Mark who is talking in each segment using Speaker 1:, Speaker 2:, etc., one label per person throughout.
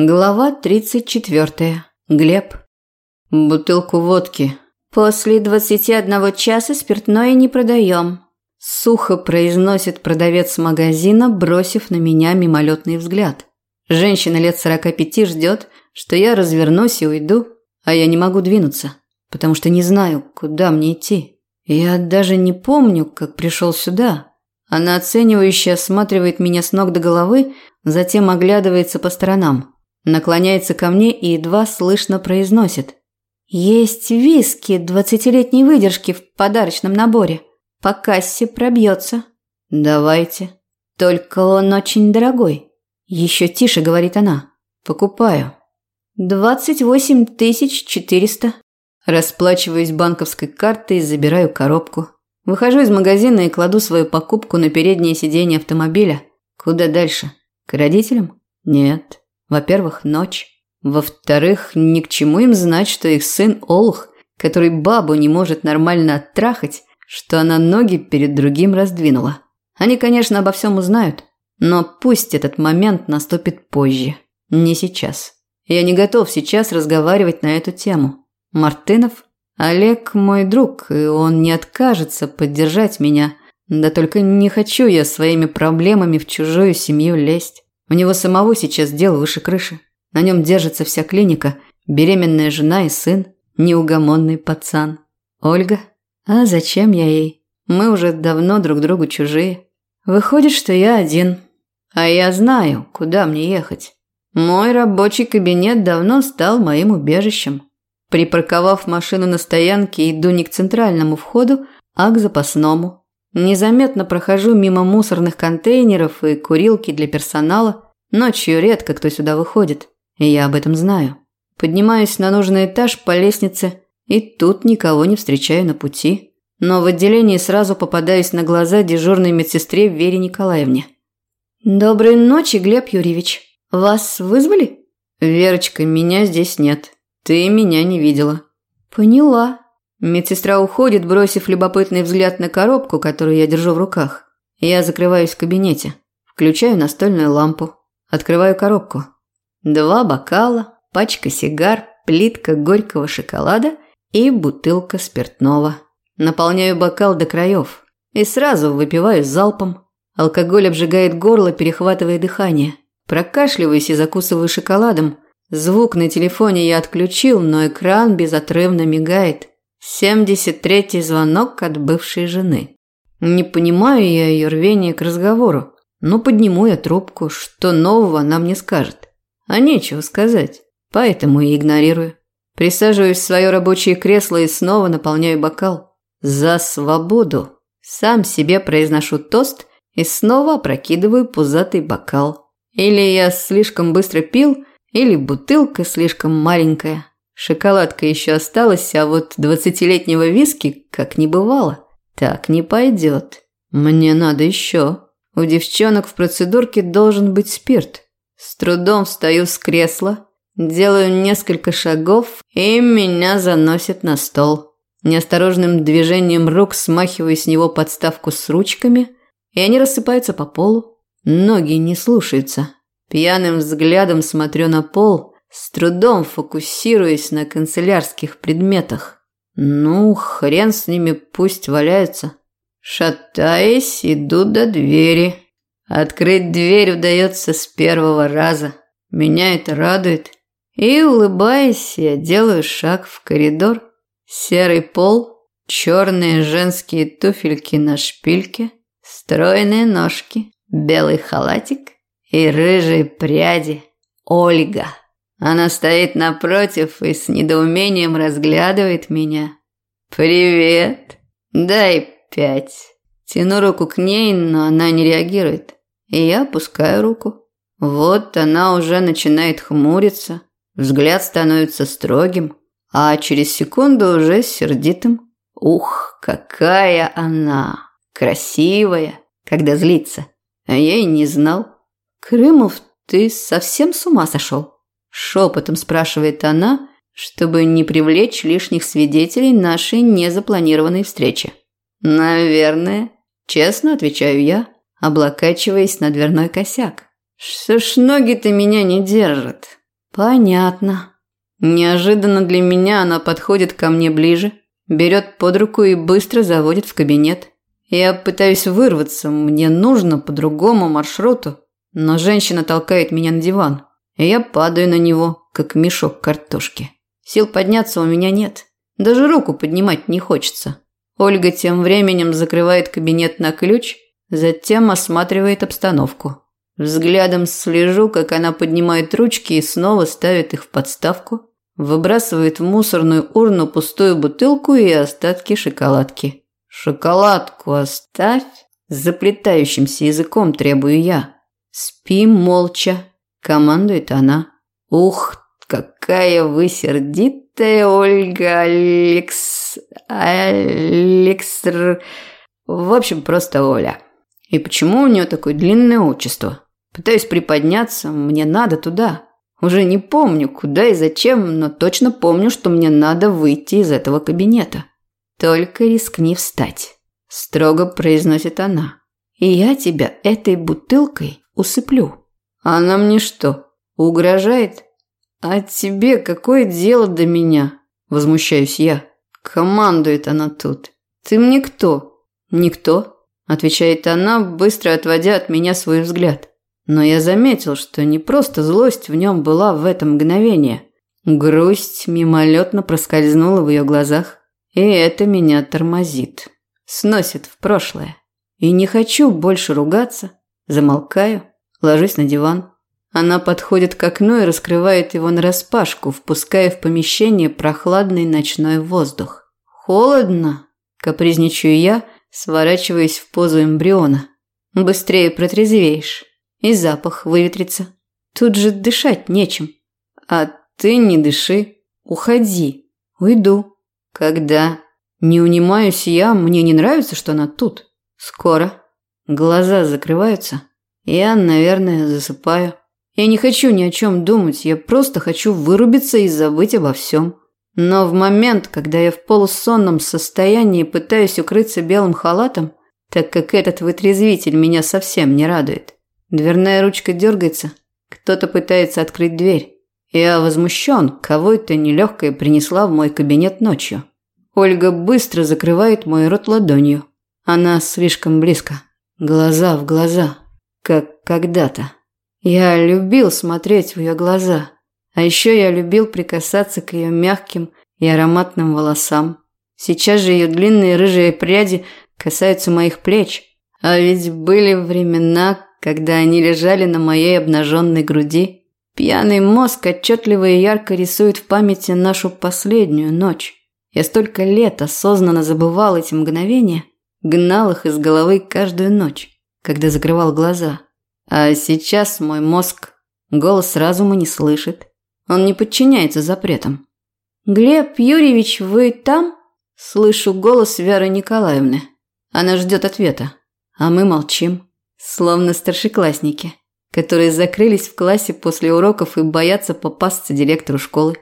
Speaker 1: Глава 34. Глеб. Бутылку водки. После 21 часа спиртное не продаем. Сухо произносит продавец магазина, бросив на меня мимолетный взгляд. Женщина лет 45 ждет, что я развернусь и уйду, а я не могу двинуться, потому что не знаю, куда мне идти. Я даже не помню, как пришел сюда. Она оценивающе осматривает меня с ног до головы, затем оглядывается по сторонам наклоняется ко мне и едва слышно произносит. «Есть виски двадцатилетней выдержки в подарочном наборе. По кассе пробьется». «Давайте. Только он очень дорогой». Еще тише говорит она. «Покупаю». «Двадцать восемь тысяч четыреста». Расплачиваюсь банковской картой и забираю коробку. Выхожу из магазина и кладу свою покупку на переднее сиденье автомобиля. Куда дальше? К родителям? Нет. Во-первых, ночь. Во-вторых, ни к чему им знать, что их сын Олух, который бабу не может нормально оттрахать, что она ноги перед другим раздвинула. Они, конечно, обо всем узнают, но пусть этот момент наступит позже, не сейчас. Я не готов сейчас разговаривать на эту тему. Мартынов, Олег мой друг, и он не откажется поддержать меня. Да только не хочу я своими проблемами в чужую семью лезть. У него самого сейчас дело выше крыши. На нем держится вся клиника, беременная жена и сын, неугомонный пацан. Ольга? А зачем я ей? Мы уже давно друг другу чужие. Выходит, что я один. А я знаю, куда мне ехать. Мой рабочий кабинет давно стал моим убежищем. Припарковав машину на стоянке, иду не к центральному входу, а к запасному. Незаметно прохожу мимо мусорных контейнеров и курилки для персонала. Ночью редко кто сюда выходит, и я об этом знаю. Поднимаюсь на нужный этаж по лестнице, и тут никого не встречаю на пути. Но в отделении сразу попадаюсь на глаза дежурной медсестре Вере Николаевне. «Доброй ночи, Глеб Юрьевич. Вас вызвали?» «Верочка, меня здесь нет. Ты меня не видела». «Поняла», Медсестра уходит, бросив любопытный взгляд на коробку, которую я держу в руках. Я закрываюсь в кабинете, включаю настольную лампу, открываю коробку. Два бокала, пачка сигар, плитка горького шоколада и бутылка спиртного. Наполняю бокал до краев и сразу выпиваю залпом. Алкоголь обжигает горло, перехватывая дыхание. Прокашливаюсь и закусываю шоколадом. Звук на телефоне я отключил, но экран безотрывно мигает. Семьдесят третий звонок от бывшей жены. Не понимаю я ее рвения к разговору, но подниму я трубку, что нового она мне скажет. А нечего сказать, поэтому и игнорирую. Присаживаюсь в свое рабочее кресло и снова наполняю бокал. За свободу. Сам себе произношу тост и снова опрокидываю пузатый бокал. Или я слишком быстро пил, или бутылка слишком маленькая. Шоколадка еще осталась, а вот двадцатилетнего виски как не бывало. Так не пойдет. Мне надо еще. У девчонок в процедурке должен быть спирт. С трудом встаю с кресла, делаю несколько шагов, и меня заносит на стол. Неосторожным движением рук смахиваю с него подставку с ручками, и они рассыпаются по полу. Ноги не слушаются. Пьяным взглядом смотрю на пол – с трудом фокусируясь на канцелярских предметах. Ну, хрен с ними, пусть валяются. Шатаясь, иду до двери. Открыть дверь удается с первого раза. Меня это радует. И, улыбаясь, я делаю шаг в коридор. Серый пол, черные женские туфельки на шпильке, стройные ножки, белый халатик и рыжие пряди. Ольга. Она стоит напротив и с недоумением разглядывает меня. «Привет! Дай пять!» Тяну руку к ней, но она не реагирует. И я опускаю руку. Вот она уже начинает хмуриться. Взгляд становится строгим, а через секунду уже сердитым. Ух, какая она! Красивая, когда злится. А я и не знал. Крымов, ты совсем с ума сошел? Шепотом спрашивает она, чтобы не привлечь лишних свидетелей нашей незапланированной встречи. «Наверное», – честно отвечаю я, облокачиваясь на дверной косяк. «Что ж ноги-то меня не держат? Понятно. Неожиданно для меня она подходит ко мне ближе, берет под руку и быстро заводит в кабинет. Я пытаюсь вырваться, мне нужно по другому маршруту, но женщина толкает меня на диван, и я падаю на него, как мешок картошки. Сил подняться у меня нет, даже руку поднимать не хочется. Ольга тем временем закрывает кабинет на ключ, затем осматривает обстановку. Взглядом слежу, как она поднимает ручки и снова ставит их в подставку, выбрасывает в мусорную урну пустую бутылку и остатки шоколадки. «Шоколадку оставь!» Заплетающимся языком требую я. «Спи молча», – командует она. «Ух, какая вы сердитая, Ольга Алекс... Алекср... В общем, просто Оля. И почему у нее такое длинное отчество? Пытаюсь приподняться, мне надо туда. Уже не помню, куда и зачем, но точно помню, что мне надо выйти из этого кабинета. Только рискни встать, строго произносит она. И я тебя этой бутылкой усыплю. Она мне что, угрожает? А тебе какое дело до меня? Возмущаюсь я. Командует она тут. Ты мне кто? Никто, отвечает она, быстро отводя от меня свой взгляд. Но я заметил, что не просто злость в нем была в это мгновение. Грусть мимолетно проскользнула в ее глазах. И это меня тормозит. Сносит в прошлое. И не хочу больше ругаться. Замолкаю, ложусь на диван. Она подходит к окну и раскрывает его нараспашку, впуская в помещение прохладный ночной воздух. «Холодно?» – капризничаю я, сворачиваясь в позу эмбриона. «Быстрее протрезвеешь, и запах выветрится. Тут же дышать нечем. А ты не дыши, уходи, уйду». Когда? Не унимаюсь я, мне не нравится, что она тут. Скоро. Глаза закрываются. Я, наверное, засыпаю. Я не хочу ни о чем думать, я просто хочу вырубиться и забыть обо всем. Но в момент, когда я в полусонном состоянии пытаюсь укрыться белым халатом, так как этот вытрезвитель меня совсем не радует, дверная ручка дергается, кто-то пытается открыть дверь. Я возмущен, кого это нелегкая принесла в мой кабинет ночью. Ольга быстро закрывает мой рот ладонью. Она слишком близко. Глаза в глаза. Как когда-то. Я любил смотреть в ее глаза. А еще я любил прикасаться к ее мягким и ароматным волосам. Сейчас же ее длинные рыжие пряди касаются моих плеч. А ведь были времена, когда они лежали на моей обнаженной груди. Пьяный мозг отчетливо и ярко рисует в памяти нашу последнюю ночь. Я столько лет осознанно забывал эти мгновения, гнал их из головы каждую ночь, когда закрывал глаза. А сейчас мой мозг голос разума не слышит. Он не подчиняется запретам. «Глеб Юрьевич, вы там?» Слышу голос Веры Николаевны. Она ждет ответа, а мы молчим, словно старшеклассники которые закрылись в классе после уроков и боятся попасться директору школы.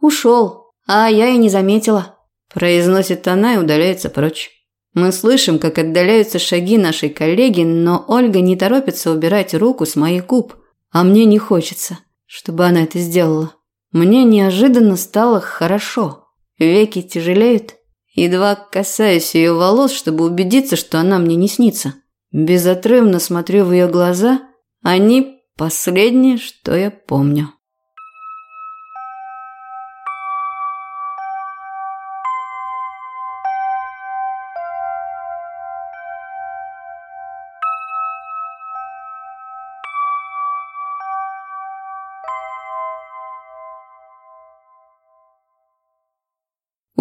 Speaker 1: «Ушел, а я и не заметила», – произносит она и удаляется прочь. Мы слышим, как отдаляются шаги нашей коллеги, но Ольга не торопится убирать руку с моих губ, а мне не хочется, чтобы она это сделала. Мне неожиданно стало хорошо. Веки тяжелеют. Едва касаюсь ее волос, чтобы убедиться, что она мне не снится. Безотрывно смотрю в ее глаза – они последние, что я помню.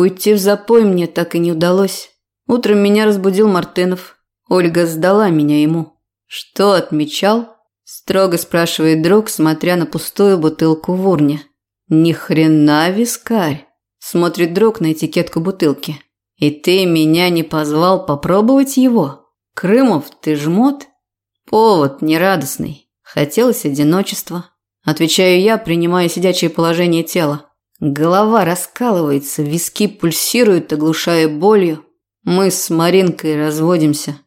Speaker 1: Уйти в запой мне так и не удалось. Утром меня разбудил Мартынов. Ольга сдала меня ему. Что отмечал? Строго спрашивает друг, смотря на пустую бутылку в урне. Ни хрена вискарь. Смотрит друг на этикетку бутылки. И ты меня не позвал попробовать его? Крымов, ты жмот? Повод нерадостный. Хотелось одиночества. Отвечаю я, принимая сидячее положение тела. Голова раскалывается, виски пульсируют, оглушая болью. Мы с Маринкой разводимся.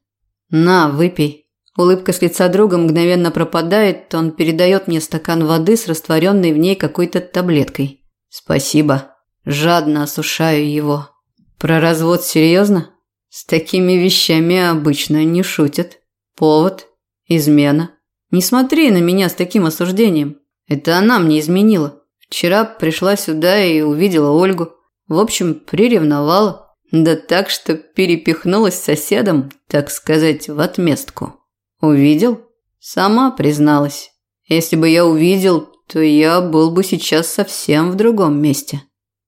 Speaker 1: На, выпей. Улыбка с лица друга мгновенно пропадает, он передает мне стакан воды с растворенной в ней какой-то таблеткой. Спасибо. Жадно осушаю его. Про развод серьезно? С такими вещами обычно не шутят. Повод? Измена? Не смотри на меня с таким осуждением. Это она мне изменила. Вчера пришла сюда и увидела Ольгу. В общем, приревновала. Да так, что перепихнулась с соседом, так сказать, в отместку. Увидел? Сама призналась. Если бы я увидел, то я был бы сейчас совсем в другом месте.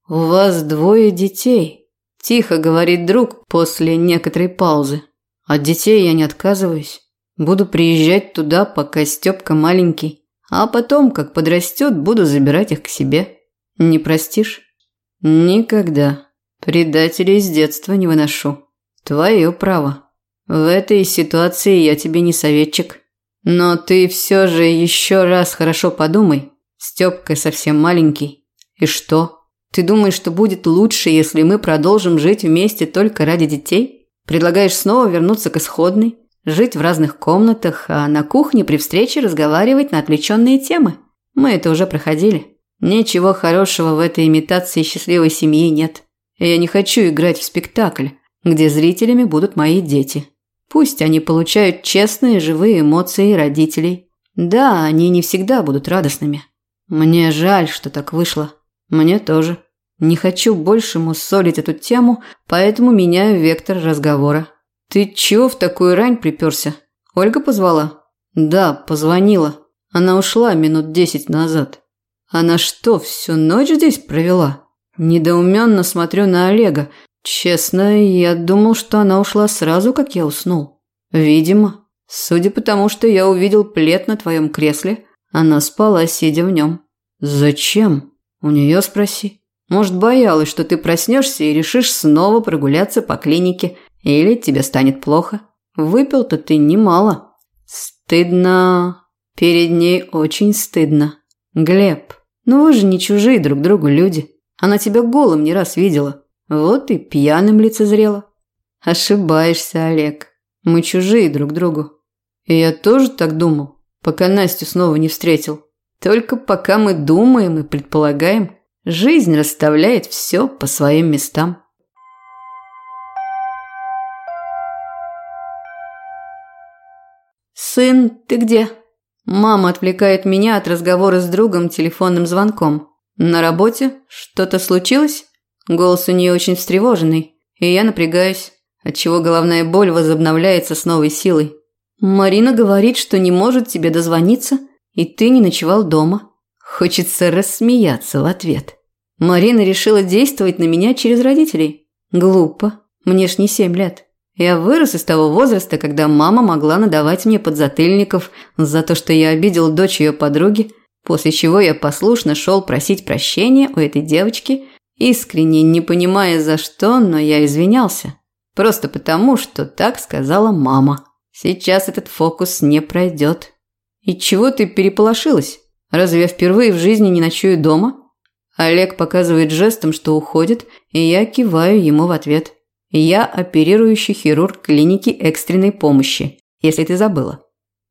Speaker 1: У вас двое детей, тихо говорит друг после некоторой паузы. От детей я не отказываюсь. Буду приезжать туда, пока Степка маленький, а потом, как подрастет, буду забирать их к себе. Не простишь? Никогда. Предателей с детства не выношу. Твое право. В этой ситуации я тебе не советчик. Но ты все же еще раз хорошо подумай. Степка совсем маленький. И что? Ты думаешь, что будет лучше, если мы продолжим жить вместе только ради детей? Предлагаешь снова вернуться к исходной, жить в разных комнатах, а на кухне при встрече разговаривать на отвлеченные темы? Мы это уже проходили. Ничего хорошего в этой имитации счастливой семьи нет. Я не хочу играть в спектакль, где зрителями будут мои дети. Пусть они получают честные живые эмоции родителей. Да, они не всегда будут радостными. Мне жаль, что так вышло. Мне тоже. Не хочу больше муссолить эту тему, поэтому меняю вектор разговора. Ты чего в такую рань приперся? Ольга позвала? Да, позвонила. Она ушла минут десять назад. Она что, всю ночь здесь провела? Недоуменно смотрю на Олега. Честно, я думал, что она ушла сразу, как я уснул. Видимо. Судя по тому, что я увидел плед на твоем кресле, она спала, сидя в нем. Зачем? У нее спроси. Может, боялась, что ты проснешься и решишь снова прогуляться по клинике, или тебе станет плохо. Выпил-то ты немало. Стыдно. Перед ней очень стыдно. Глеб, ну вы же не чужие друг другу люди. Она тебя голым не раз видела. Вот и пьяным лицезрела. Ошибаешься, Олег. Мы чужие друг другу. И я тоже так думал, пока Настю снова не встретил. Только пока мы думаем и предполагаем, жизнь расставляет все по своим местам. «Сын, ты где?» Мама отвлекает меня от разговора с другом телефонным звонком. «На работе? Что-то случилось?» Голос у нее очень встревоженный, и я напрягаюсь, отчего головная боль возобновляется с новой силой. «Марина говорит, что не может тебе дозвониться, и ты не ночевал дома». Хочется рассмеяться в ответ. Марина решила действовать на меня через родителей. Глупо. Мне ж не семь лет. Я вырос из того возраста, когда мама могла надавать мне подзатыльников за то, что я обидел дочь ее подруги, после чего я послушно шел просить прощения у этой девочки, искренне не понимая за что, но я извинялся. Просто потому, что так сказала мама. Сейчас этот фокус не пройдет. И чего ты переполошилась? Разве я впервые в жизни не ночую дома? Олег показывает жестом, что уходит, и я киваю ему в ответ. Я оперирующий хирург клиники экстренной помощи, если ты забыла.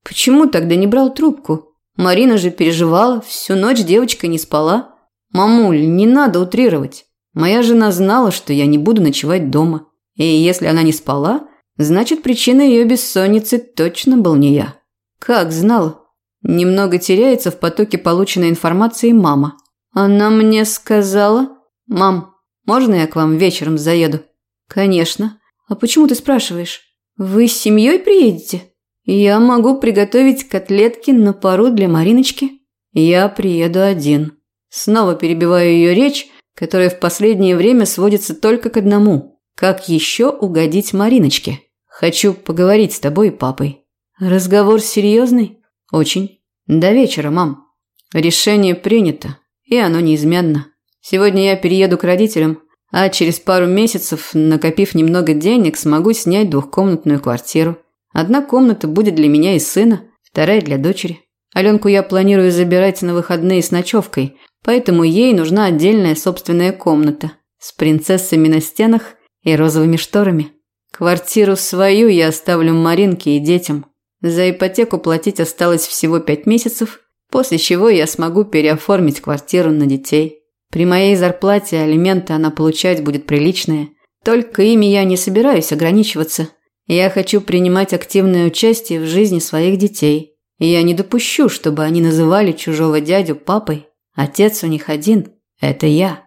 Speaker 1: Почему тогда не брал трубку? Марина же переживала, всю ночь девочка не спала. Мамуль, не надо утрировать. Моя жена знала, что я не буду ночевать дома. И если она не спала, значит причиной ее бессонницы точно был не я. Как знала? Немного теряется в потоке полученной информации мама. Она мне сказала... «Мам, можно я к вам вечером заеду?» «Конечно. А почему ты спрашиваешь? Вы с семьей приедете? Я могу приготовить котлетки на пару для Мариночки. Я приеду один». Снова перебиваю ее речь, которая в последнее время сводится только к одному. Как еще угодить Мариночке? Хочу поговорить с тобой и папой. Разговор серьезный? Очень. До вечера, мам. Решение принято, и оно неизменно. Сегодня я перееду к родителям, а через пару месяцев, накопив немного денег, смогу снять двухкомнатную квартиру. Одна комната будет для меня и сына, вторая для дочери. Аленку я планирую забирать на выходные с ночевкой, поэтому ей нужна отдельная собственная комната с принцессами на стенах и розовыми шторами. Квартиру свою я оставлю Маринке и детям. За ипотеку платить осталось всего пять месяцев, после чего я смогу переоформить квартиру на детей. При моей зарплате алименты она получать будет приличные. Только ими я не собираюсь ограничиваться. Я хочу принимать активное участие в жизни своих детей. Я не допущу, чтобы они называли чужого дядю папой. Отец у них один – это я.